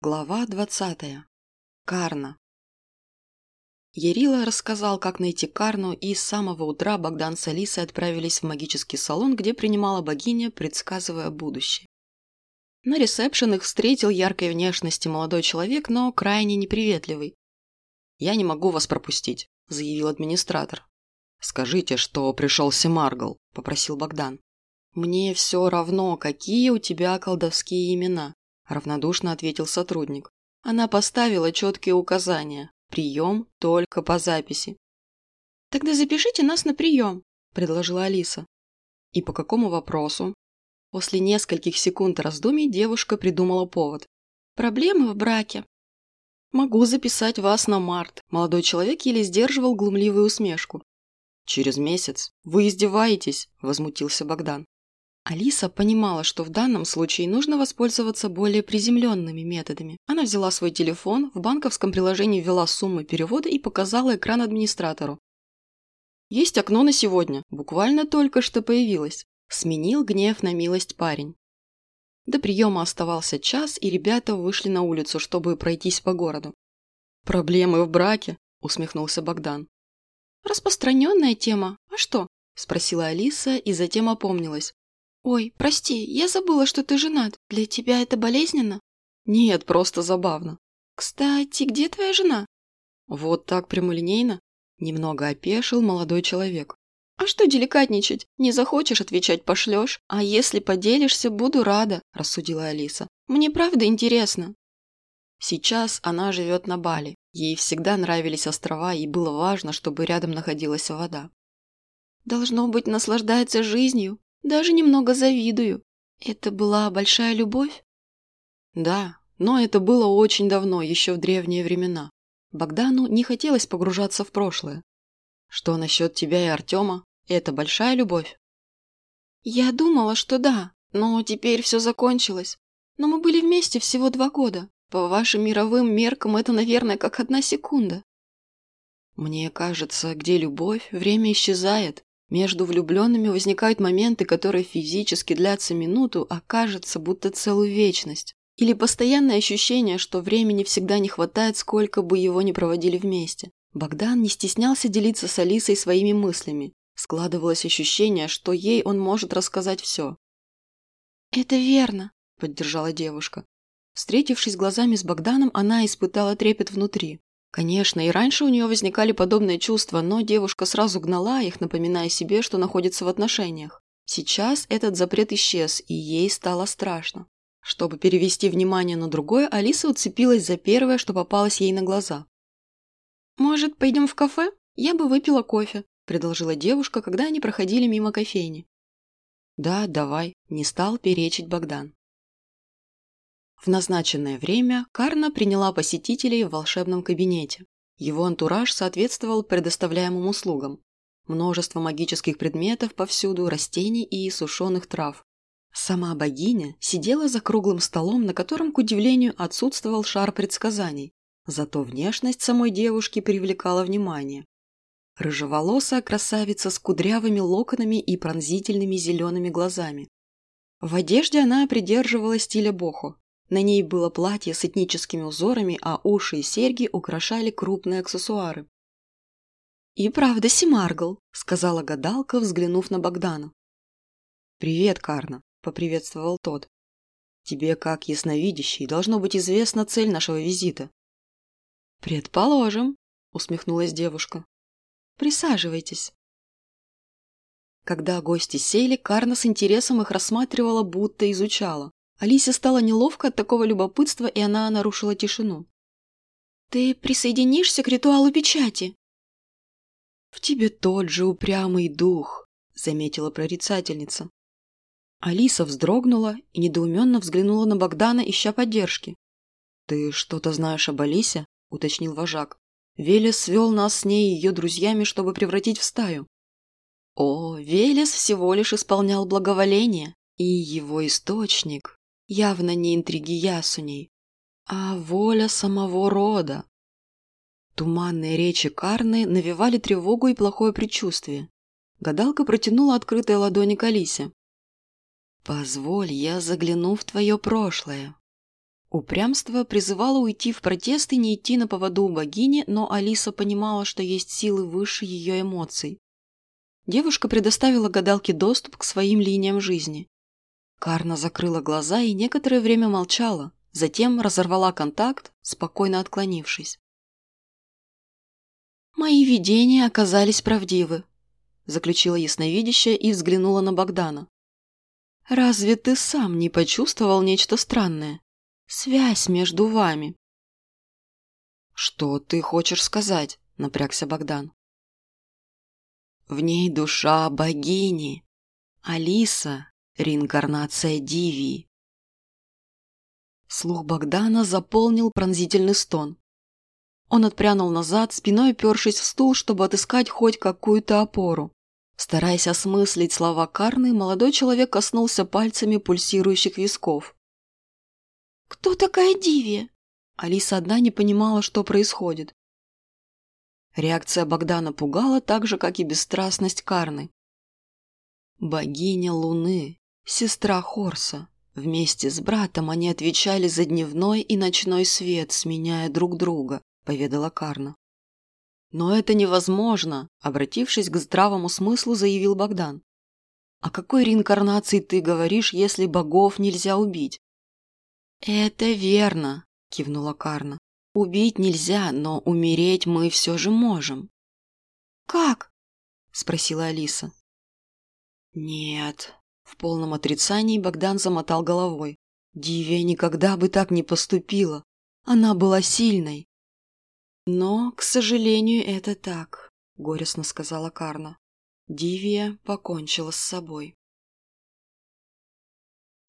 Глава двадцатая. Карна. Ярила рассказал, как найти Карну, и с самого утра Богдан с Алисой отправились в магический салон, где принимала богиня, предсказывая будущее. На ресепшен их встретил яркой внешности молодой человек, но крайне неприветливый. «Я не могу вас пропустить», – заявил администратор. «Скажите, что пришел Семаргл», – попросил Богдан. «Мне все равно, какие у тебя колдовские имена», – равнодушно ответил сотрудник. Она поставила четкие указания. Прием только по записи. «Тогда запишите нас на прием», – предложила Алиса. «И по какому вопросу?» После нескольких секунд раздумий девушка придумала повод. «Проблемы в браке». «Могу записать вас на март», – молодой человек еле сдерживал глумливую усмешку. «Через месяц? Вы издеваетесь?» – возмутился Богдан. Алиса понимала, что в данном случае нужно воспользоваться более приземленными методами. Она взяла свой телефон, в банковском приложении ввела суммы перевода и показала экран администратору. «Есть окно на сегодня. Буквально только что появилось». Сменил гнев на милость парень. До приема оставался час, и ребята вышли на улицу, чтобы пройтись по городу. «Проблемы в браке?» – усмехнулся Богдан. «Распространенная тема. А что?» – спросила Алиса и затем опомнилась. «Ой, прости, я забыла, что ты женат. Для тебя это болезненно?» «Нет, просто забавно». «Кстати, где твоя жена?» «Вот так прямолинейно?» Немного опешил молодой человек. «А что деликатничать? Не захочешь отвечать, пошлешь. А если поделишься, буду рада», – рассудила Алиса. «Мне правда интересно». Сейчас она живет на Бали. Ей всегда нравились острова, и было важно, чтобы рядом находилась вода. «Должно быть, наслаждается жизнью», даже немного завидую. Это была большая любовь? Да, но это было очень давно, еще в древние времена. Богдану не хотелось погружаться в прошлое. Что насчет тебя и Артема? Это большая любовь? Я думала, что да, но теперь все закончилось. Но мы были вместе всего два года. По вашим мировым меркам это, наверное, как одна секунда. Мне кажется, где любовь, время исчезает. Между влюбленными возникают моменты, которые физически длятся минуту, а кажется, будто целую вечность. Или постоянное ощущение, что времени всегда не хватает, сколько бы его ни проводили вместе. Богдан не стеснялся делиться с Алисой своими мыслями. Складывалось ощущение, что ей он может рассказать все. «Это верно», – поддержала девушка. Встретившись глазами с Богданом, она испытала трепет внутри. Конечно, и раньше у нее возникали подобные чувства, но девушка сразу гнала их, напоминая себе, что находится в отношениях. Сейчас этот запрет исчез, и ей стало страшно. Чтобы перевести внимание на другое, Алиса уцепилась за первое, что попалось ей на глаза. «Может, пойдем в кафе? Я бы выпила кофе», – предложила девушка, когда они проходили мимо кофейни. «Да, давай», – не стал перечить Богдан. В назначенное время Карна приняла посетителей в волшебном кабинете. Его антураж соответствовал предоставляемым услугам. Множество магических предметов повсюду, растений и сушеных трав. Сама богиня сидела за круглым столом, на котором, к удивлению, отсутствовал шар предсказаний. Зато внешность самой девушки привлекала внимание. Рыжеволосая красавица с кудрявыми локонами и пронзительными зелеными глазами. В одежде она придерживала стиля бохо, на ней было платье с этническими узорами, а уши и серьги украшали крупные аксессуары. «И правда, Симаргл», — сказала гадалка, взглянув на Богдана. «Привет, Карна», — поприветствовал тот. «Тебе, как ясновидящий, должно быть известна цель нашего визита». «Предположим», — усмехнулась девушка. «Присаживайтесь». Когда гости сели, Карна с интересом их рассматривала, будто изучала. Алисе стало неловко от такого любопытства, и она нарушила тишину. «Ты присоединишься к ритуалу печати?» «В тебе тот же упрямый дух», — заметила прорицательница. Алиса вздрогнула и недоуменно взглянула на Богдана, ища поддержки. «Ты что-то знаешь об Алисе?» — уточнил вожак. «Велес свел нас с ней и ее друзьями, чтобы превратить в стаю». О, Велес всего лишь исполнял благоволение, и его источник явно не интриги ясуней, а воля самого рода. Туманные речи Карны навевали тревогу и плохое предчувствие. Гадалка протянула открытые ладони к Алисе. «Позволь, я загляну в твое прошлое». Упрямство призывало уйти в протест и не идти на поводу у богини, но Алиса понимала, что есть силы выше ее эмоций. Девушка предоставила гадалке доступ к своим линиям жизни. Карна закрыла глаза и некоторое время молчала, затем разорвала контакт, спокойно отклонившись. «Мои видения оказались правдивы», – заключила ясновидящая и взглянула на Богдана. «Разве ты сам не почувствовал нечто странное? Связь между вами?» «Что ты хочешь сказать?» – напрягся Богдан. «В ней душа богини. Алиса – реинкарнация Дивии». Слух Богдана заполнил пронзительный стон. Он отпрянул назад, спиной першись в стул, чтобы отыскать хоть какую-то опору. Стараясь осмыслить слова Карны, молодой человек коснулся пальцами пульсирующих висков. «Кто такая Дивия?» Алиса одна не понимала, что происходит. Реакция Богдана пугала так же, как и бесстрастность Карны. Богиня Луны, сестра Хорса. Вместе с братом они отвечали за дневной и ночной свет, сменяя друг друга поведала Карна. «Но это невозможно», – обратившись к здравому смыслу, заявил Богдан. «О какой реинкарнации ты говоришь, если богов нельзя убить?» «Это верно», – кивнула Карна. «Убить нельзя, но умереть мы все же можем». «Как?» – спросила Алиса. «Нет». В полном отрицании Богдан замотал головой. Дивия никогда бы так не поступила. Она была сильной. «Но, к сожалению, это так», — горестно сказала Карна. Дивия покончила с собой.